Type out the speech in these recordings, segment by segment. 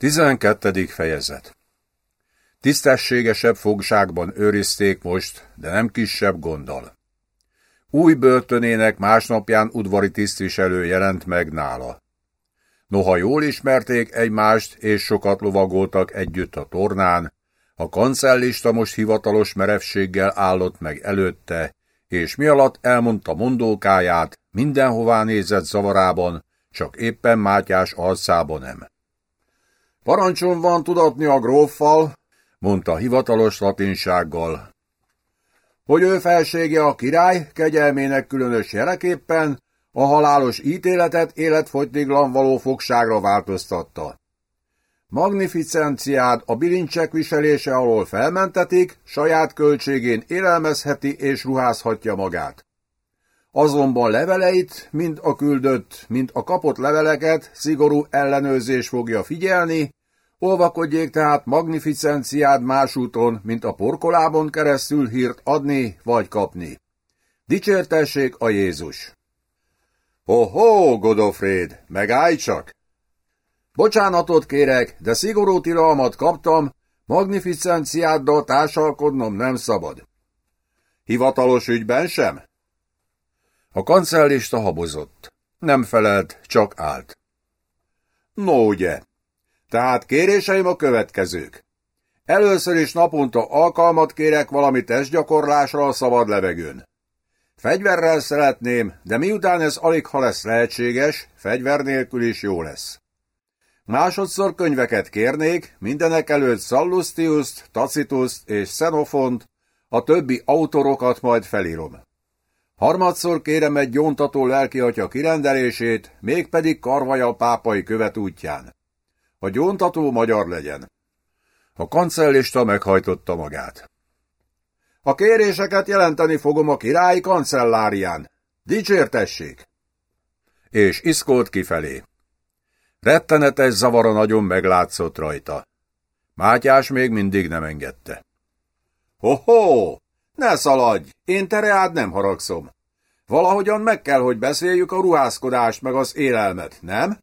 12. fejezet Tisztességesebb fogságban őrizték most, de nem kisebb gonddal. Új börtönének másnapján udvari tisztviselő jelent meg nála. Noha jól ismerték egymást, és sokat lovagoltak együtt a tornán, a kancellista most hivatalos merevséggel állott meg előtte, és mi alatt elmondta mondókáját, mindenhová nézett zavarában, csak éppen Mátyás arcába nem. Parancson van tudatni a gróffal, mondta hivatalos latinsággal, hogy ő felsége a király kegyelmének különös jeleképpen a halálos ítéletet életfogytiglan való fogságra változtatta. Magnificenciád a bilincsek viselése alól felmentetik, saját költségén élelmezheti és ruházhatja magát. Azonban leveleit, mind a küldött, mind a kapott leveleket szigorú ellenőrzés fogja figyelni, olvakodjék tehát magnificenciád más úton, mint a porkolában keresztül hírt adni vagy kapni. Dicsértessék a Jézus! Ho-ho, Godofréd, megállj csak! Bocsánatot kérek, de szigorú tilalmat kaptam, magnificenciáddal társalkodnom nem szabad. Hivatalos ügyben sem? A kancellista habozott. Nem felelt, csak állt. No ugye, tehát kéréseim a következők. Először is naponta alkalmat kérek valami testgyakorlásra a szabad levegőn. Fegyverrel szeretném, de miután ez alig ha lesz lehetséges, fegyver nélkül is jó lesz. Másodszor könyveket kérnék, mindenek előtt Sallustiuszt, Tacituszt és Xenofont, a többi autorokat majd felírom. Harmadszor kérem egy gyóntató lelkiatya kirendelését, mégpedig Karvaja pápai követ útján. A gyóntató magyar legyen. A kancellista meghajtotta magát. A kéréseket jelenteni fogom a királyi kancellárián. Dicsértessék! És iszkolt kifelé. Rettenetes zavara nagyon meglátszott rajta. Mátyás még mindig nem engedte. Ho-ho! Ne szaladj! Én te reád nem haragszom. Valahogyan meg kell, hogy beszéljük a ruházkodást meg az élelmet, nem?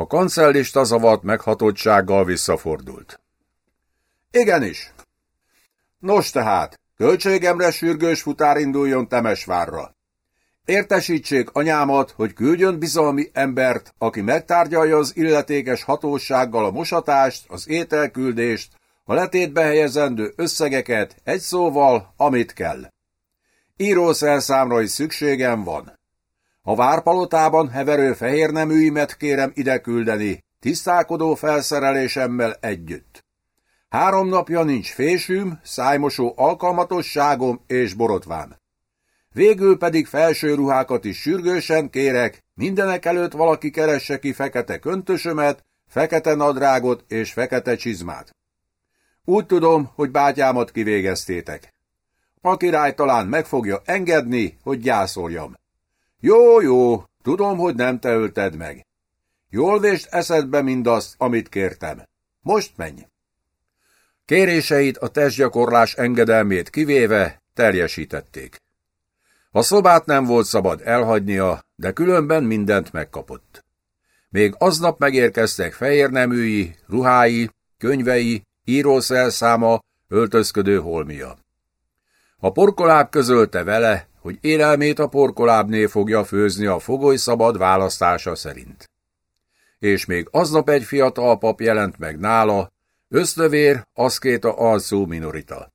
A kancellista zavart meghatottsággal visszafordult. Igenis. Nos tehát, költségemre sürgős futár induljon Temesvárra. Értesítsék anyámat, hogy küldjön bizalmi embert, aki megtárgyalja az illetékes hatósággal a mosatást, az ételküldést, a letétbe helyezendő összegeket, egy szóval, amit kell. Írószerszámra is szükségem van. A várpalotában heverő fehér neműimet kérem ide küldeni, tisztálkodó felszerelésemmel együtt. Három napja nincs fésűm, szájmosó alkalmatosságom és borotvám. Végül pedig felső ruhákat is sürgősen kérek, mindenek előtt valaki keresse ki fekete köntösömet, fekete nadrágot és fekete csizmát. Úgy tudom, hogy bátyámat kivégeztétek. A király talán meg fogja engedni, hogy gyászoljam. Jó, jó, tudom, hogy nem te ölted meg. Jól vést eszedbe mindazt, amit kértem. Most menj! Kéréseit a testgyakorlás engedelmét kivéve teljesítették. A szobát nem volt szabad elhagynia, de különben mindent megkapott. Még aznap megérkeztek fehér neműi, ruhái, könyvei, írószelszáma, öltözködő holmia. A porkoláb közölte vele, hogy élelmét a porkolábnél fogja főzni a fogoly szabad választása szerint. És még aznap egy fiatal pap jelent meg nála, ösztövér, aszkéta alszó minorita.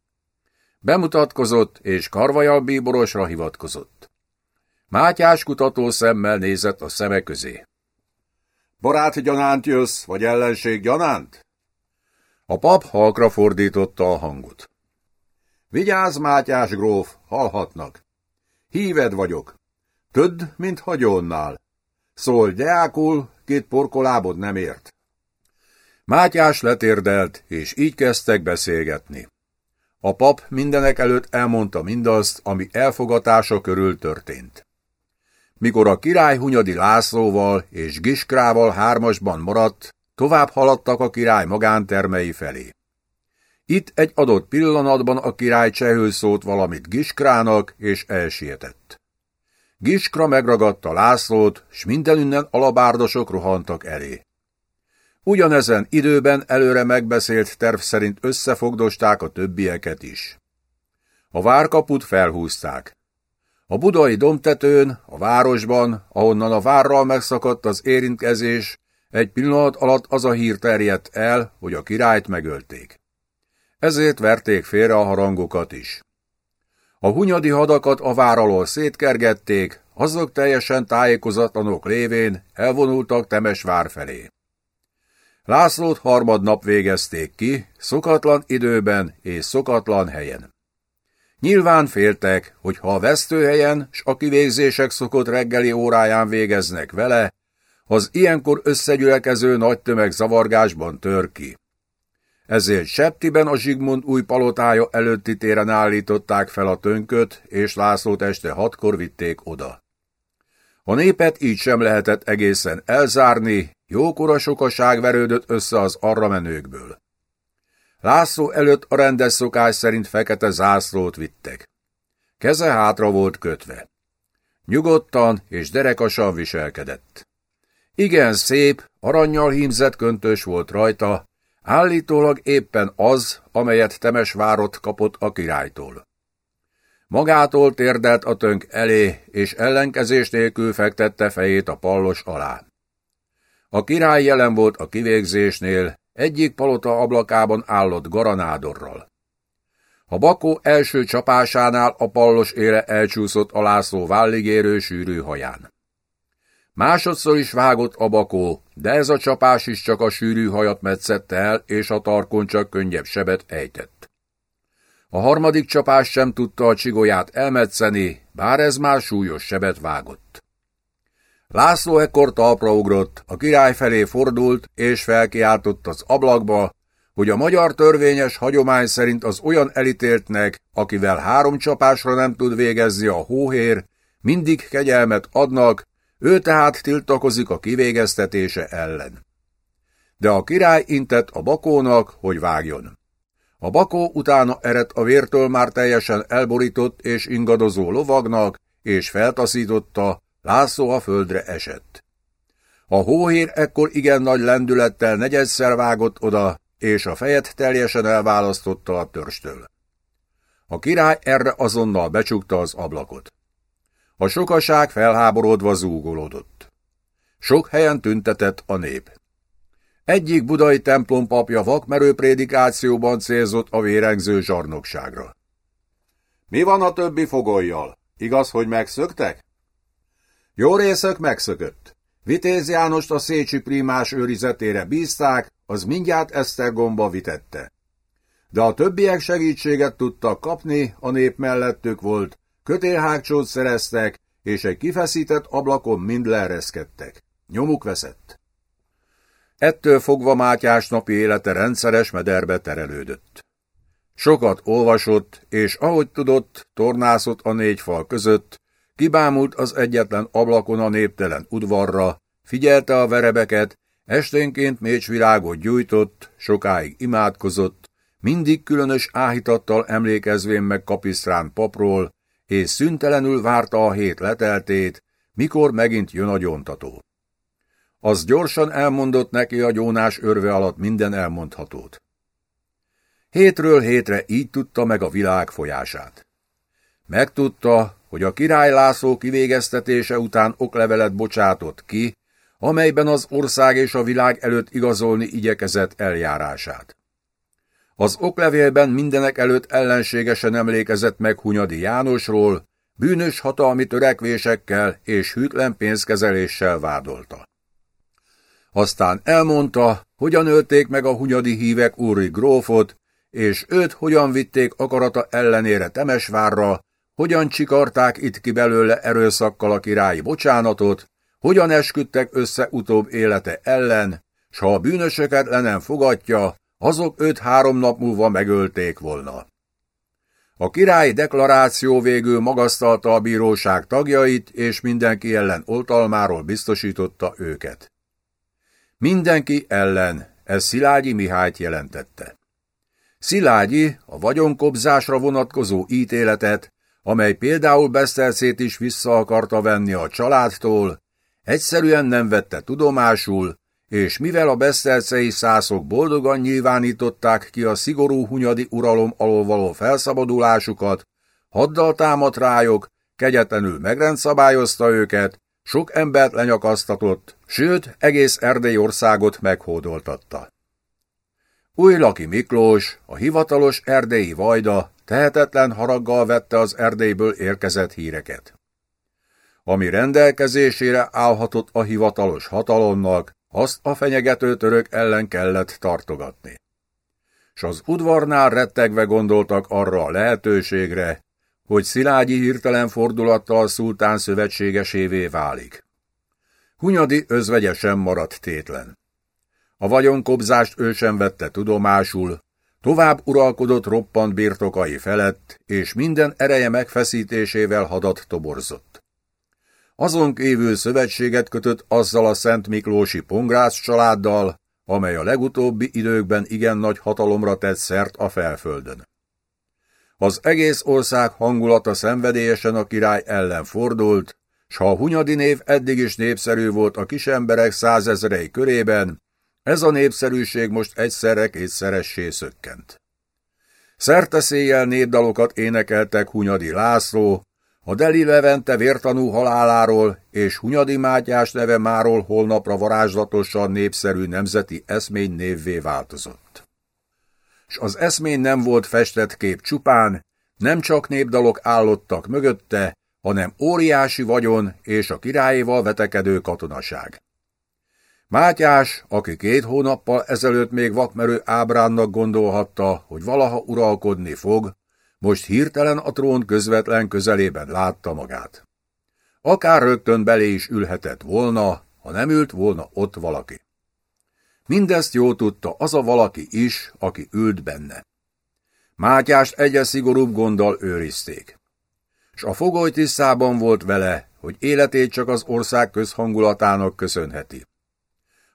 Bemutatkozott, és karvajal bíborosra hivatkozott. Mátyás kutató szemmel nézett a szeme közé. Barát gyanánt jössz, vagy ellenség gyanánt? A pap halkra fordította a hangot. Vigyázz, Mátyás gróf, hallhatnak. Híved vagyok. Tödd, mint hagyonnál. Szól deákul, két porkolábod nem ért. Mátyás letérdelt, és így kezdtek beszélgetni. A pap mindenek előtt elmondta mindazt, ami elfogatása körül történt. Mikor a király Hunyadi Lászlóval és Giskrával hármasban maradt, tovább haladtak a király magántermei felé. Itt egy adott pillanatban a király csehül szólt valamit Giskrának, és elsietett. Giskra megragadta Lászlót, s mindenünnen alabárdosok rohantak elé. Ugyanezen időben előre megbeszélt terv szerint összefogdosták a többieket is. A várkaput felhúzták. A budai domtetőn, a városban, ahonnan a várral megszakadt az érintkezés, egy pillanat alatt az a hír terjedt el, hogy a királyt megölték. Ezért verték félre a harangokat is. A hunyadi hadakat a vár alól szétkergették, azok teljesen tájékozatlanok lévén elvonultak Temesvár felé. Lászlót harmadnap végezték ki, szokatlan időben és szokatlan helyen. Nyilván féltek, hogy ha a vesztőhelyen s a kivégzések szokott reggeli óráján végeznek vele, az ilyenkor összegyülekező nagy tömeg zavargásban tör ki. Ezért Septiben a Zsigmond új palotája előtti téren állították fel a tönköt, és Lászlót este hatkor vitték oda. A népet így sem lehetett egészen elzárni, jókora sokaság verődött össze az arra menőkből. László előtt a rendes szokás szerint fekete zászlót vittek. Keze hátra volt kötve. Nyugodtan és derekasan viselkedett. Igen szép, aranyjal hímzett köntös volt rajta, állítólag éppen az, amelyet Temesvárot kapott a királytól. Magától térdelt a tönk elé, és ellenkezés nélkül fektette fejét a pallos alá. A király jelen volt a kivégzésnél, egyik palota ablakában állott garanádorral. A bakó első csapásánál a pallos ére elcsúszott a László válligérő sűrű haján. Másodszor is vágott a bakó, de ez a csapás is csak a sűrű hajat metszette el, és a tarkon csak könnyebb sebet ejtett. A harmadik csapás sem tudta a csigolyát elmetszeni, bár ez már súlyos sebet vágott. László ekkor talpra ugrott, a király felé fordult, és felkiáltott az ablakba, hogy a magyar törvényes hagyomány szerint az olyan elítéltnek, akivel három csapásra nem tud végezni a hóhér, mindig kegyelmet adnak, ő tehát tiltakozik a kivégeztetése ellen. De a király intett a bakónak, hogy vágjon. A bakó utána eredt a vértől már teljesen elborított és ingadozó lovagnak, és feltaszította, László a földre esett. A hóhér ekkor igen nagy lendülettel negyedszer vágott oda, és a fejet teljesen elválasztotta a törstől. A király erre azonnal becsukta az ablakot. A sokaság felháborodva zúgolódott. Sok helyen tüntetett a nép. Egyik budai templom papja vakmerő prédikációban célzott a vérengző zsarnokságra. Mi van a többi fogolyjal? Igaz, hogy megszöktek? Jó részek megszökött. Vitéz Jánost a Szécsi primás őrizetére bízták, az mindjárt Esztergomba vitette. De a többiek segítséget tudtak kapni, a nép mellettük volt, kötélhágcsót szereztek, és egy kifeszített ablakon mind leereszkedtek. Nyomuk veszett. Ettől fogva Mátyás napi élete rendszeres mederbe terelődött. Sokat olvasott, és ahogy tudott, tornászott a négy fal között, kibámult az egyetlen ablakon a néptelen udvarra, figyelte a verebeket, esténként mécsvirágot gyújtott, sokáig imádkozott, mindig különös áhítattal emlékezvén meg Kapisztrán papról, és szüntelenül várta a hét leteltét, mikor megint jön a gyóntató. Az gyorsan elmondott neki a gyónás örve alatt minden elmondhatót. Hétről hétre így tudta meg a világ folyását. Megtudta, hogy a király László kivégeztetése után oklevelet bocsátott ki, amelyben az ország és a világ előtt igazolni igyekezett eljárását. Az oklevélben mindenek előtt ellenségesen emlékezett meg Hunyadi Jánosról, bűnös hatalmi törekvésekkel és hűtlen pénzkezeléssel vádolta. Aztán elmondta, hogyan ölték meg a hunyadi hívek úri grófot, és őt hogyan vitték akarata ellenére Temesvárra, hogyan csikarták itt ki belőle erőszakkal a királyi bocsánatot, hogyan esküdtek össze utóbb élete ellen, s ha a bűnösöket le nem fogadja, azok öt három nap múlva megölték volna. A király deklaráció végül magasztalta a bíróság tagjait, és mindenki ellen oltalmáról biztosította őket. Mindenki ellen, ez Szilágyi Mihályt jelentette. Szilágyi a vagyonkobzásra vonatkozó ítéletet, amely például Besztercét is vissza akarta venni a családtól, egyszerűen nem vette tudomásul, és mivel a besztercei szászok boldogan nyilvánították ki a szigorú hunyadi uralom alól való felszabadulásukat, haddal támadt rájuk, kegyetlenül megrendszabályozta őket, sok embert lenyakasztatott, sőt, egész Erdély országot meghódoltatta. Új Laki Miklós, a hivatalos erdélyi vajda, tehetetlen haraggal vette az Erdélyből érkezett híreket. Ami rendelkezésére állhatott a hivatalos hatalomnak, azt a fenyegető török ellen kellett tartogatni. S az udvarnál rettegve gondoltak arra a lehetőségre, hogy Szilágyi hirtelen fordulattal szultán szövetségesévé válik. Hunyadi özvegyesen maradt tétlen. A vagyonkobzást ő sem vette tudomásul, tovább uralkodott roppant birtokai felett, és minden ereje megfeszítésével hadat toborzott. Azon kívül szövetséget kötött azzal a Szent Miklósi Pongrász családdal, amely a legutóbbi időkben igen nagy hatalomra tett szert a felföldön. Az egész ország hangulata szenvedélyesen a király ellen fordult, s ha a Hunyadi név eddig is népszerű volt a kisemberek százezrei körében, ez a népszerűség most egyszerre kétszeressé szökkent. Szerteszéjjel népdalokat énekeltek Hunyadi László, a Deli Levente vértanú haláláról és Hunyadi Mátyás neve máról holnapra varázslatosan népszerű nemzeti eszmény névvé változott. S az eszmény nem volt festett kép csupán, nem csak népdalok állottak mögötte, hanem óriási vagyon és a királyéval vetekedő katonaság. Mátyás, aki két hónappal ezelőtt még vakmerő ábránnak gondolhatta, hogy valaha uralkodni fog, most hirtelen a trón közvetlen közelében látta magát. Akár rögtön belé is ülhetett volna, ha nem ült volna ott valaki. Mindezt jó tudta az a valaki is, aki ült benne. Mátyást egyre szigorúbb gonddal őrizték. S a fogoly tisztában volt vele, hogy életét csak az ország közhangulatának köszönheti.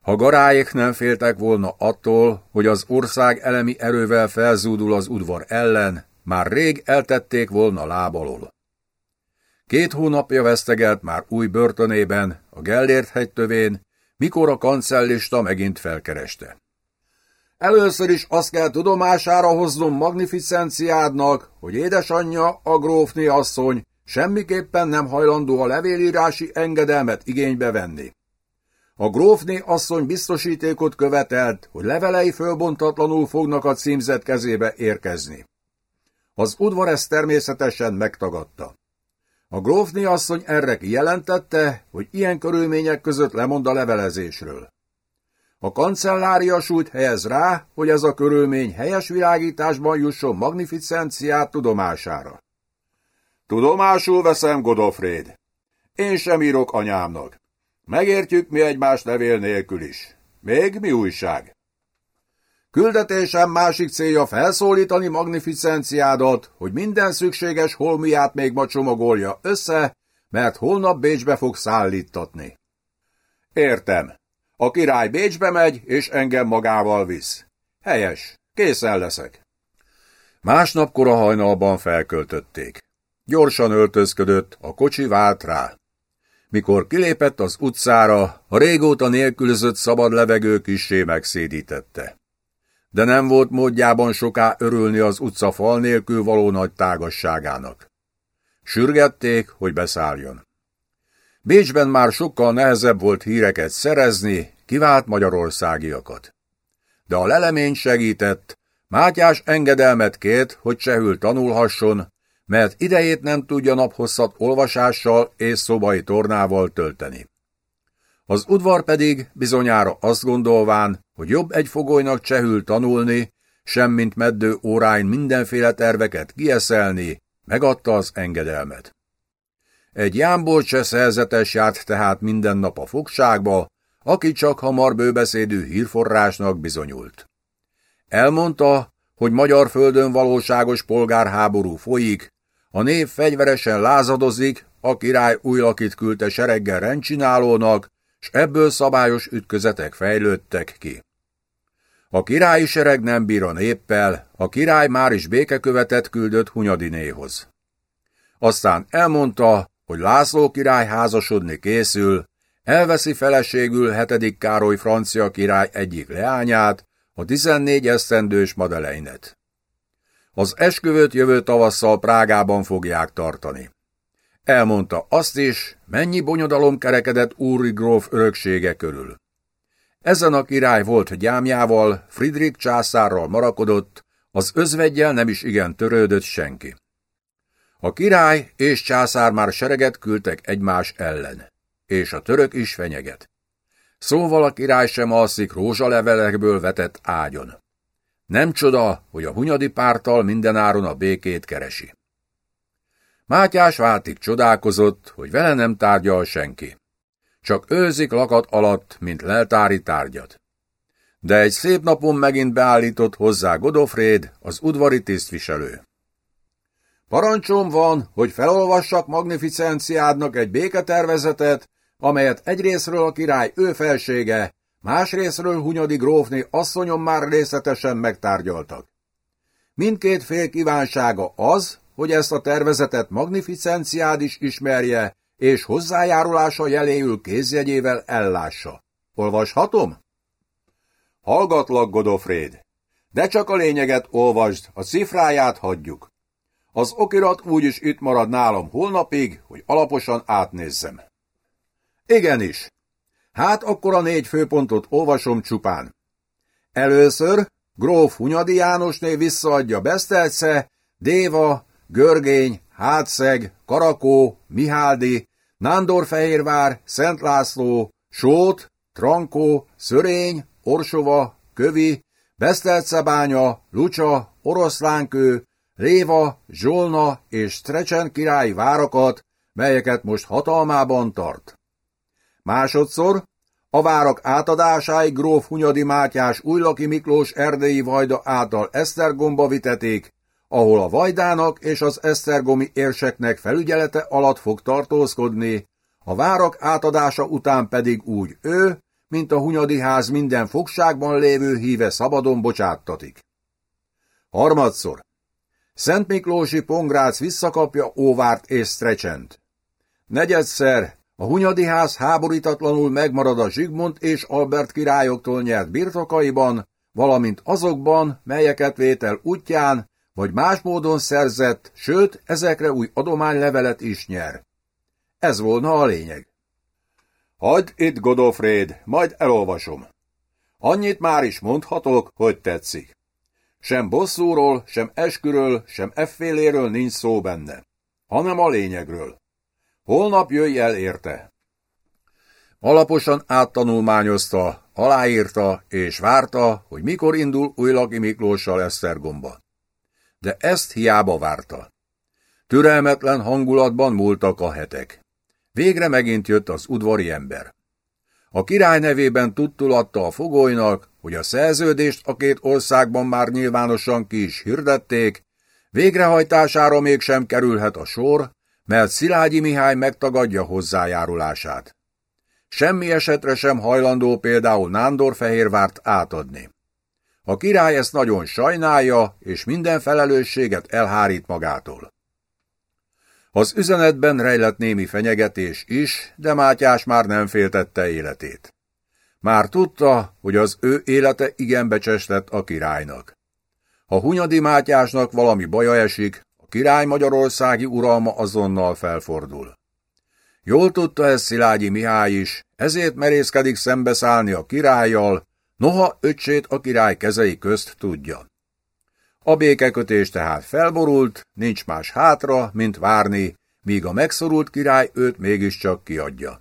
Ha garályek nem féltek volna attól, hogy az ország elemi erővel felzúdul az udvar ellen, már rég eltették volna lábalól. Két hónapja vesztegelt már új börtönében, a Gellért hegytövén, mikor a kancellista megint felkereste. Először is azt kell tudomására hoznom magnificenciádnak, hogy édesanyja, a grófni asszony semmiképpen nem hajlandó a levélírási engedelmet igénybe venni. A grófné asszony biztosítékot követelt, hogy levelei fölbontatlanul fognak a címzet kezébe érkezni. Az udvar ezt természetesen megtagadta. A grófné asszony erre kijelentette, hogy ilyen körülmények között lemond a levelezésről. A kancellária súlyt helyez rá, hogy ez a körülmény helyes világításban jusson magnificenciát tudomására. Tudomásul veszem, Godofréd. Én sem írok anyámnak. Megértjük mi egymás levél nélkül is. Még mi újság? Küldetésem másik célja felszólítani magnificenciádat, hogy minden szükséges holmiát még ma csomagolja össze, mert holnap Bécsbe fog szállítatni. Értem. A király Bécsbe megy, és engem magával visz. Helyes. Készen leszek. Másnap kora hajnalban felköltötték. Gyorsan öltözködött, a kocsi vált rá. Mikor kilépett az utcára, a régóta nélkülözött szabad levegő kissé megszédítette. De nem volt módjában soká örülni az utca fal nélkül való nagy tágasságának. Sürgették, hogy beszálljon. Bécsben már sokkal nehezebb volt híreket szerezni, kivált magyarországiakat. De a lelemény segített, Mátyás engedelmet kért, hogy csehül tanulhasson, mert idejét nem tudja naphosszat olvasással és szobai tornával tölteni. Az udvar pedig bizonyára azt gondolván, hogy jobb egy fogolynak csehül tanulni, semmint meddő óráin mindenféle terveket kieszelni, megadta az engedelmet. Egy jámból cseh szerzetes járt tehát minden nap a fogságba, aki csak hamar bőbeszédű hírforrásnak bizonyult. Elmondta, hogy magyar földön valóságos polgárháború folyik, a nép fegyveresen lázadozik, a király új lakit küldte sereggel rendcsinálónak, s ebből szabályos ütközetek fejlődtek ki. A királyi sereg nem bír a néppel, a király már is békekövetet küldött Hunyadinéhoz. Aztán elmondta, hogy László király házasodni készül, elveszi feleségül hetedik Károly francia király egyik leányát, a 14 esztendős Madeleinet. Az esküvőt jövő tavasszal Prágában fogják tartani. Elmondta azt is, mennyi bonyodalom kerekedett Úri gróf öröksége körül. Ezen a király volt gyámjával, Friedrich császárral marakodott, az özvegyel nem is igen törődött senki. A király és császár már sereget küldtek egymás ellen, és a török is fenyeget. Szóval a király sem alszik rózsalevelekből vetett ágyon. Nem csoda, hogy a hunyadi pártal mindenáron a békét keresi. Mátyás váltig csodálkozott, hogy vele nem tárgyal senki. Csak őzik lakat alatt, mint leltári tárgyat. De egy szép napon megint beállított hozzá Godofréd, az udvari tisztviselő. Parancsom van, hogy felolvassak magnificenciádnak egy béketervezetet, amelyet egyrésztről a király ő felsége, másrésztről Hunyadi grófni asszonyom már részletesen megtárgyaltak. Mindkét fél kívánsága az, hogy ezt a tervezetet magnificenciád is ismerje, és hozzájárulása jeléül kézjegyével ellássa. Olvashatom? Hallgatlak, Godofréd, de csak a lényeget olvasd, a cifráját hagyjuk. Az okirat úgyis itt marad nálam holnapig, hogy alaposan átnézzem. Igenis. Hát akkor a négy főpontot olvasom csupán. Először gróf Hunyadi Jánosné visszaadja Besztelce, Déva, Görgény, Hátszeg, Karakó, Miháldi, Nándorfehérvár, Szent László, Sót, Trankó, Szörény, Orsova, Kövi, Besztelcebánya, Lucsa, Oroszlánkő, Réva, Zsolna és Strecsen királyi várakat, melyeket most hatalmában tart. Másodszor a várak átadásáig gróf Hunyadi Mátyás Újlaki Miklós erdélyi vajda által Esztergomba viteték, ahol a vajdának és az esztergomi érseknek felügyelete alatt fog tartózkodni, a várak átadása után pedig úgy ő, mint a Hunyadi ház minden fogságban lévő híve szabadon bocsáttatik. Harmadszor. Szent Miklósi Pongrác visszakapja Óvárt és Strecsent. Negyedszer a Hunyadi ház háborítatlanul megmarad a Zsigmond és Albert királyoktól nyert birtokaiban, valamint azokban, melyeket vétel útján vagy más módon szerzett, sőt, ezekre új adománylevelet is nyer. Ez volna a lényeg. Hagyd itt, Godofréd, majd elolvasom. Annyit már is mondhatok, hogy tetszik. Sem bosszúról, sem esküről, sem efféléről nincs szó benne, hanem a lényegről. Holnap jöjj el érte. Alaposan áttanulmányozta, aláírta és várta, hogy mikor indul Újlaki Miklóssal Esztergomba de ezt hiába várta. Türelmetlen hangulatban múltak a hetek. Végre megint jött az udvari ember. A király nevében tudtulatta a fogolynak, hogy a szerződést a két országban már nyilvánosan ki is hirdették, végrehajtására mégsem kerülhet a sor, mert Szilágyi Mihály megtagadja hozzájárulását. Semmi esetre sem hajlandó például Nándorfehérvárt átadni. A király ezt nagyon sajnálja, és minden felelősséget elhárít magától. Az üzenetben rejlett némi fenyegetés is, de Mátyás már nem féltette életét. Már tudta, hogy az ő élete igen becses lett a királynak. Ha Hunyadi Mátyásnak valami baja esik, a király magyarországi uralma azonnal felfordul. Jól tudta ezt Szilágyi Mihály is, ezért merészkedik szembeszállni a királlyal, Noha öcsét a király kezei közt tudja. A békekötés tehát felborult, nincs más hátra, mint várni, míg a megszorult király őt mégiscsak kiadja.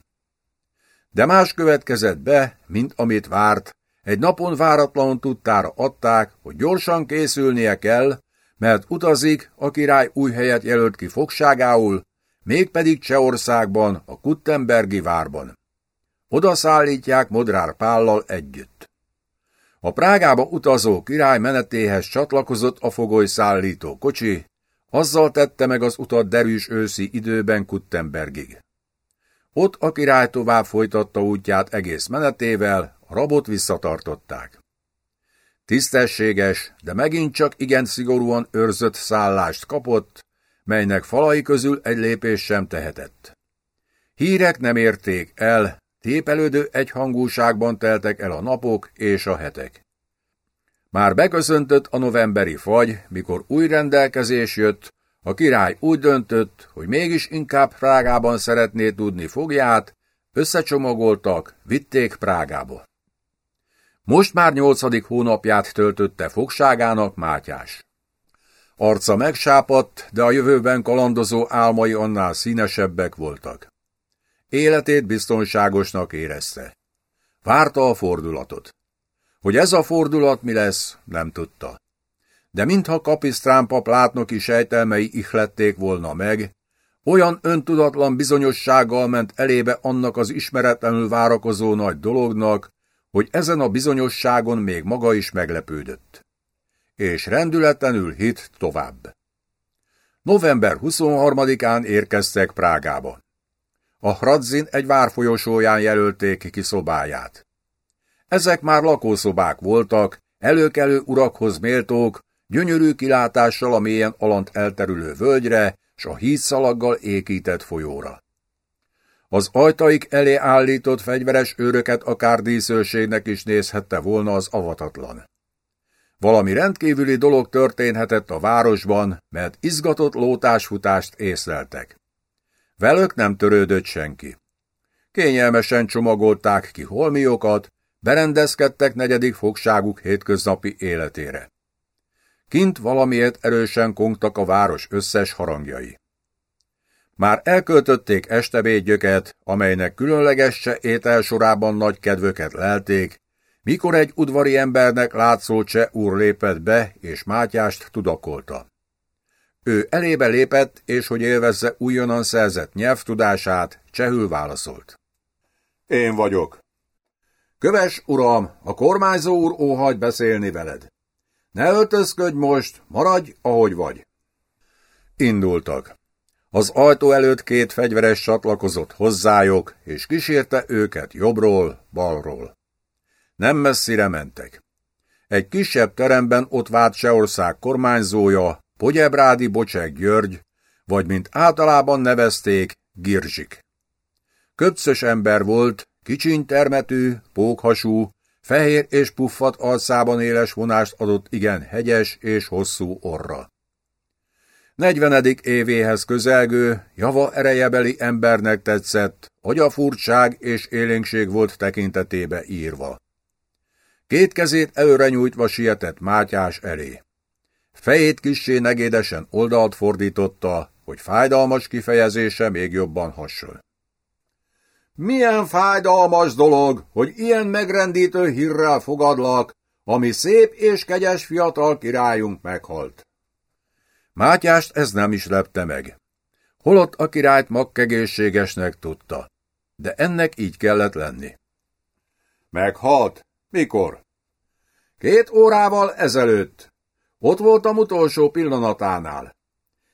De más következett be, mint amit várt, egy napon váratlanul tudtára adták, hogy gyorsan készülnie kell, mert utazik, a király új helyet jelölt ki fogságául, mégpedig Csehországban, a Kuttenbergi várban. Oda szállítják Modrár Pállal együtt. A Prágába utazó király menetéhez csatlakozott a fogoly szállító kocsi, azzal tette meg az utat derűs őszi időben Kuttenbergig. Ott a király tovább folytatta útját egész menetével, a rabot visszatartották. Tisztességes, de megint csak igen szigorúan őrzött szállást kapott, melynek falai közül egy lépés sem tehetett. Hírek nem érték el, Tépelődő egyhangúságban teltek el a napok és a hetek. Már beköszöntött a novemberi fagy, mikor új rendelkezés jött, a király úgy döntött, hogy mégis inkább Prágában szeretné tudni fogját, összecsomagoltak, vitték Prágába. Most már nyolcadik hónapját töltötte fogságának Mátyás. Arca megsápadt, de a jövőben kalandozó álmai annál színesebbek voltak. Életét biztonságosnak érezte. Várta a fordulatot. Hogy ez a fordulat mi lesz, nem tudta. De mintha kapisztránpap látnoki sejtelmei ihlették volna meg, olyan öntudatlan bizonyossággal ment elébe annak az ismeretlenül várakozó nagy dolognak, hogy ezen a bizonyosságon még maga is meglepődött. És rendületlenül hit tovább. November 23-án érkeztek Prágába. A Hradzin egy várfolyosóján jelölték ki szobáját. Ezek már lakószobák voltak, előkelő urakhoz méltók, gyönyörű kilátással a mélyen alant elterülő völgyre, s a hízszalaggal ékített folyóra. Az ajtaik elé állított fegyveres őröket akár díszőségnek is nézhette volna az avatatlan. Valami rendkívüli dolog történhetett a városban, mert izgatott lótásfutást észleltek. Velük nem törődött senki. Kényelmesen csomagolták ki holmiokat, berendezkedtek negyedik fogságuk hétköznapi életére. Kint valamiért erősen kongtak a város összes harangjai. Már elköltötték estebédjöket, amelynek különleges se ételsorában nagy kedvöket lelték, mikor egy udvari embernek látszó cseh úr lépett be, és Mátyást tudakolta. Ő elébe lépett, és hogy élvezze újonnan szerzett nyelvtudását, csehül válaszolt. Én vagyok. Köves, uram, a kormányzó úr óhagy beszélni veled. Ne öltözködj most, maradj, ahogy vagy. Indultak. Az ajtó előtt két fegyveres csatlakozott hozzájuk, és kísérte őket jobbról, balról. Nem messzire mentek. Egy kisebb teremben ott várt Csehország kormányzója, Pogyebrádi Bocsek György, vagy mint általában nevezték, Girzsik. Köpszös ember volt, kicsiny termetű, pókhasú, fehér és puffat alszában éles vonást adott igen hegyes és hosszú orra. Negyvenedik évéhez közelgő, java erejebeli embernek tetszett, hogy a furcság és élénkség volt tekintetébe írva. Két kezét előre nyújtva sietett Mátyás elé. Fejét kissé negédesen oldalt fordította, hogy fájdalmas kifejezése még jobban hasson. Milyen fájdalmas dolog, hogy ilyen megrendítő hírrel fogadlak, ami szép és kegyes fiatal királyunk meghalt. Mátyást ez nem is lepte meg. Holott a királyt magkegészségesnek tudta, de ennek így kellett lenni. Meghalt? Mikor? Két órával ezelőtt. Ott voltam utolsó pillanatánál.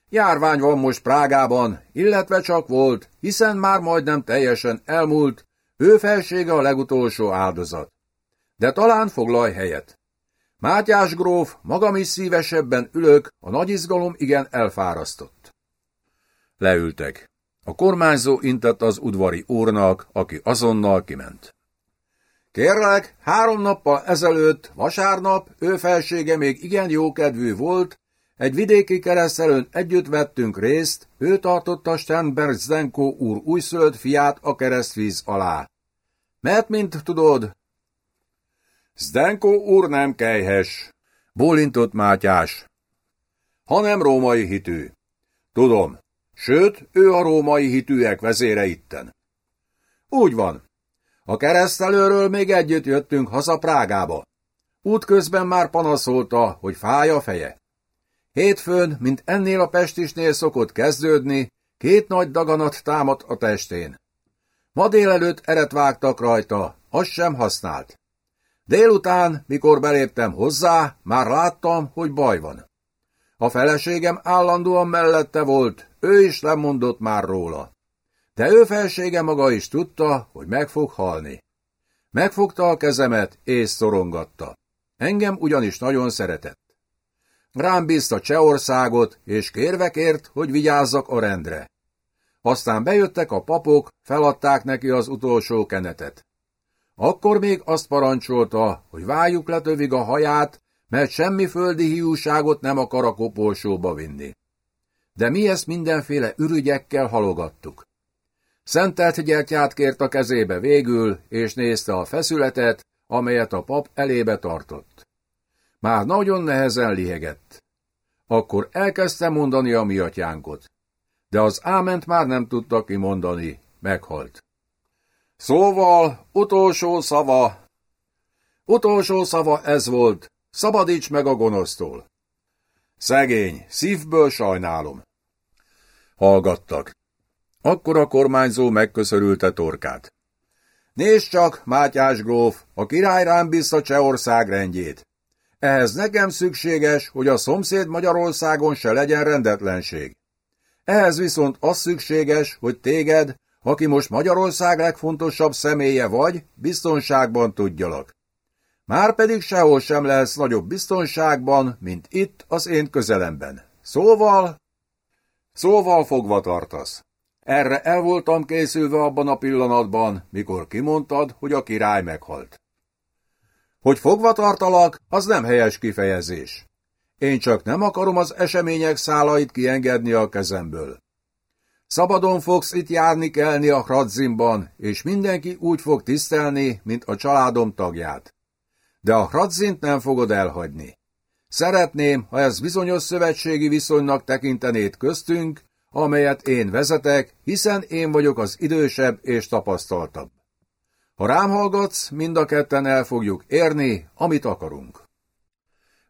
Járvány van most Prágában, illetve csak volt, hiszen már majdnem teljesen elmúlt, ő felsége a legutolsó áldozat. De talán foglalj helyet. Mátyás gróf, magam is szívesebben ülök, a nagy izgalom igen elfárasztott. Leültek. A kormányzó intett az udvari úrnak, aki azonnal kiment. Kérlek, három nappal ezelőtt, vasárnap, ő felsége még igen jókedvű volt, egy vidéki keresztelőn együtt vettünk részt, ő tartotta Sternberg Zdenko úr újszülött fiát a keresztvíz alá. Mert, mint tudod, Zdenko úr nem kejhes, bólintott Mátyás, hanem római hitű. Tudom, sőt, ő a római hitűek vezére itten. Úgy van. A keresztelőről még együtt jöttünk haza Prágába. Útközben már panaszolta, hogy fáj a feje. Hétfőn, mint ennél a pestisnél szokott kezdődni, két nagy daganat támadt a testén. Ma délelőtt eret vágtak rajta, azt sem használt. Délután, mikor beléptem hozzá, már láttam, hogy baj van. A feleségem állandóan mellette volt, ő is lemondott már róla. De ő felsége maga is tudta, hogy meg fog halni. Megfogta a kezemet, és szorongatta. Engem ugyanis nagyon szeretett. Rám bízta Csehországot, és kérve kért, hogy vigyázzak a rendre. Aztán bejöttek a papok, feladták neki az utolsó kenetet. Akkor még azt parancsolta, hogy váljuk le a haját, mert semmi földi hiúságot nem akar a kopolsóba vinni. De mi ezt mindenféle ürügyekkel halogattuk. Szentelt gyertyát kért a kezébe végül, és nézte a feszületet, amelyet a pap elébe tartott. Már nagyon nehezen lihegett. Akkor elkezdte mondani a mi atyánkot. De az áment már nem tudta kimondani, meghalt. Szóval, utolsó szava. Utolsó szava ez volt, szabadíts meg a gonosztól. Szegény, szívből sajnálom. Hallgattak. Akkor a kormányzó megköszörülte torkát. Nézd csak, Mátyás gróf, a király rám a Csehország rendjét. Ehhez nekem szükséges, hogy a szomszéd Magyarországon se legyen rendetlenség. Ehhez viszont az szükséges, hogy téged, aki most Magyarország legfontosabb személye vagy, biztonságban tudjalak. Márpedig sehol sem lehetsz nagyobb biztonságban, mint itt az én közelemben. Szóval... Szóval fogva tartasz. Erre el voltam készülve abban a pillanatban, mikor kimondtad, hogy a király meghalt. Hogy fogva tartalak, az nem helyes kifejezés. Én csak nem akarom az események szálait kiengedni a kezemből. Szabadon fogsz itt járni kelni a Hradzimban, és mindenki úgy fog tisztelni, mint a családom tagját. De a Hradzint nem fogod elhagyni. Szeretném, ha ez bizonyos szövetségi viszonynak tekintenét köztünk, amelyet én vezetek, hiszen én vagyok az idősebb és tapasztaltabb. Ha rám hallgatsz, mind a ketten el fogjuk érni, amit akarunk.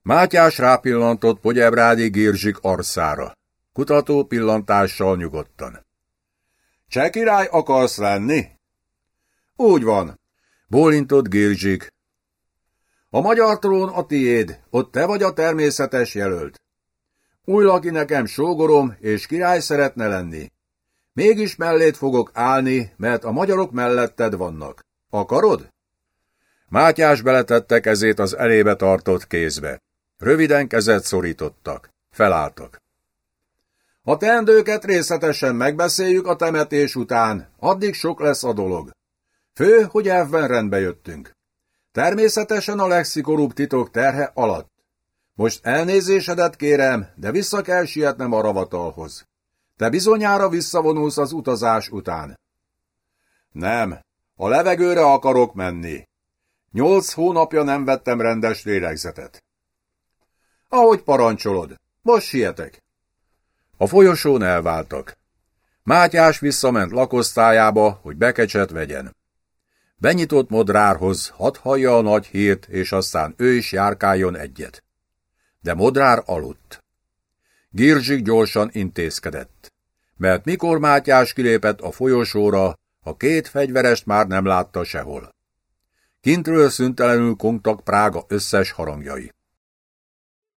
Mátyás rápillantott Pogyebrádi Girzsik arszára. Kutató pillantással nyugodtan. Cseh király akarsz lenni? Úgy van, bólintott Girzsik. A magyar trón a tiéd, ott te vagy a természetes jelölt. Új laki nekem sógorom, és király szeretne lenni. Mégis mellét fogok állni, mert a magyarok melletted vannak. Akarod? Mátyás beletette kezét az elébe tartott kézbe. Röviden kezet szorítottak. Felálltak. A teendőket részletesen megbeszéljük a temetés után, addig sok lesz a dolog. Fő, hogy elvben rendbe jöttünk. Természetesen a legszigorúbb titok terhe alatt. Most elnézésedet kérem, de vissza kell sietnem a ravatalhoz. Te bizonyára visszavonulsz az utazás után. Nem, a levegőre akarok menni. Nyolc hónapja nem vettem rendes lélegzetet. Ahogy parancsolod, most sietek. A folyosón elváltak. Mátyás visszament lakosztályába, hogy bekecset vegyen. Benyitott modrárhoz, hadd hallja a nagy hírt, és aztán ő is járkáljon egyet. De modrár aludt. Girzsik gyorsan intézkedett, mert mikor Mátyás kilépett a folyosóra, a két fegyverest már nem látta sehol. Kintről szüntelenül kongtak Prága összes harangjai.